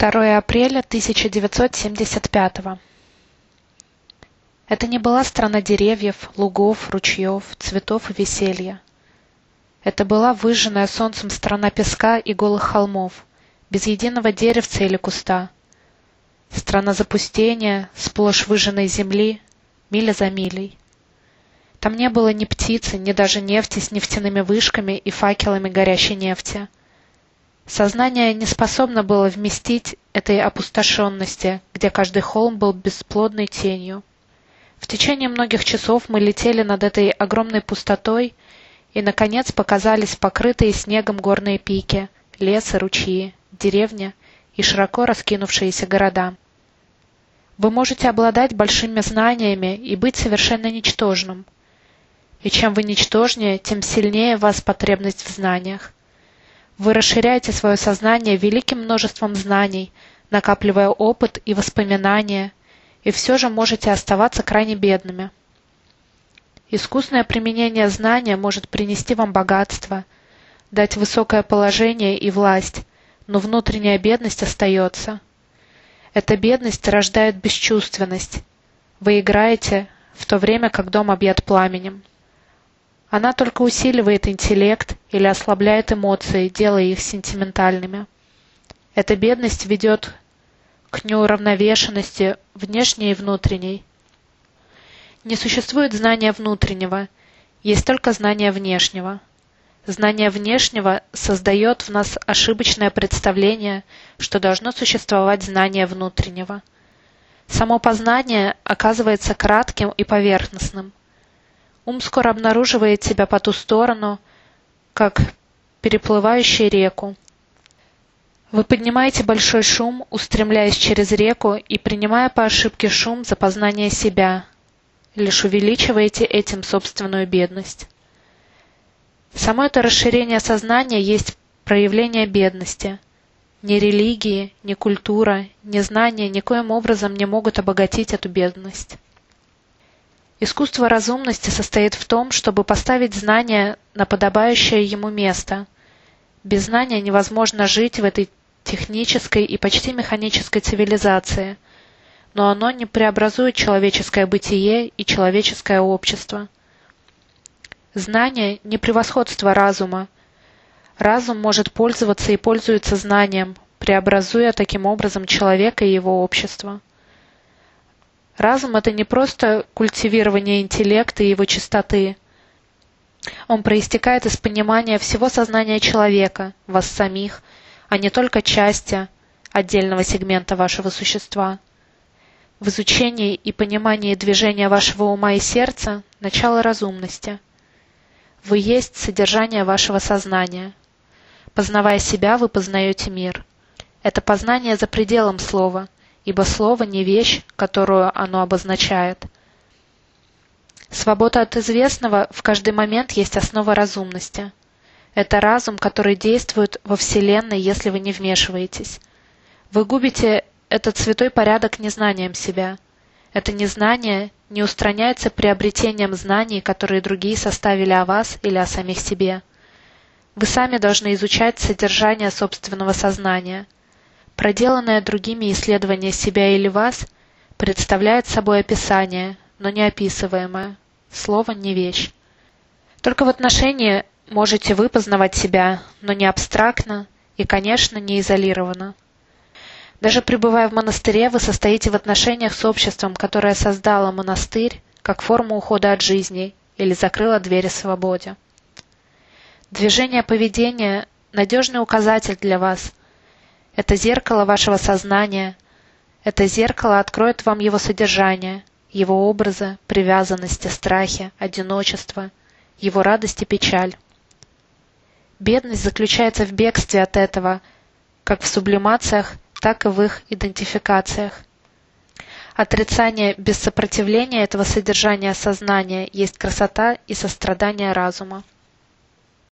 2 апреля 1975 Это не была страна деревьев, лугов, ручьев, цветов и веселья. Это была выжженная солнцем страна песка и голых холмов, без единого деревца или куста. Страна запустения, сплошь выжженной земли, миля за милей. Там не было ни птицы, ни даже нефти с нефтяными вышками и факелами горящей нефти — Сознание не способно было вместить этой опустошенности, где каждый холм был бесплодной тенью. В течение многих часов мы летели над этой огромной пустотой, и, наконец, показались покрытые снегом горные пики, лес и ручьи, деревня и широко раскинувшиеся города. Вы можете обладать большими знаниями и быть совершенно ничтожным. И чем вы ничтожнее, тем сильнее вас потребность в знаниях. Вы расширяете свое сознание великим множеством знаний, накапливая опыт и воспоминания, и все же можете оставаться крайне бедными. Искусное применение знания может принести вам богатство, дать высокое положение и власть, но внутренняя бедность остается. Эта бедность рождает бесчувственность. Вы играете, в то время как дом объят пламенем. Она только усиливает интеллект или ослабляет эмоции, делая их сентиментальными. Эта бедность ведет к неуравновешенности внешней и внутренней. Не существует знания внутреннего, есть только знание внешнего. Знание внешнего создает в нас ошибочное представление, что должно существовать знание внутреннего. Само познание оказывается кратким и поверхностным – Ум скоро обнаруживает себя по ту сторону, как переплывающий реку. Вы поднимаете большой шум, устремляясь через реку и принимая по ошибке шум за познание себя, лишь увеличиваете этим собственную бедность. Само это расширение сознания есть проявление бедности. Ни религии, ни культура, ни знания никоим образом не могут обогатить эту бедность. Искусство разумности состоит в том, чтобы поставить знание на подобающее ему место. Без знания невозможно жить в этой технической и почти механической цивилизации, но оно не преобразует человеческое бытие и человеческое общество. Знание – не превосходство разума. Разум может пользоваться и пользуется знанием, преобразуя таким образом человека и его общество. Разум — это не просто культивирование интеллекта и его чистоты. Он проистекает из понимания всего сознания человека, вас самих, а не только части отдельного сегмента вашего существа. В изучении и понимании движения вашего ума и сердца – начало разумности. Вы есть содержание вашего сознания. Познавая себя, вы познаете мир. Это познание за пределом слова – ибо слово не вещь, которую оно обозначает. Свобода от известного в каждый момент есть основа разумности. Это разум, который действует во Вселенной, если вы не вмешиваетесь. Вы губите этот святой порядок незнанием себя. Это незнание не устраняется приобретением знаний, которые другие составили о вас или о самих себе. Вы сами должны изучать содержание собственного сознания – Проделанное другими исследование себя или вас представляет собой описание, но не описываемое. Слово не вещь. Только в отношении можете вы познавать себя, но не абстрактно и, конечно, не изолированно. Даже пребывая в монастыре, вы состоите в отношениях с обществом, которое создало монастырь как форму ухода от жизни или закрыло двери свободе. Движение поведения – надежный указатель для вас, это зеркало вашего сознания. Это зеркало откроет вам его содержание, его образы, привязанности, страхи, одиночество, его радость и печаль. Бедность заключается в бегстве от этого, как в сублимациях, так и в их идентификациях. Отрицание без сопротивления этого содержания сознания есть красота и сострадание разума.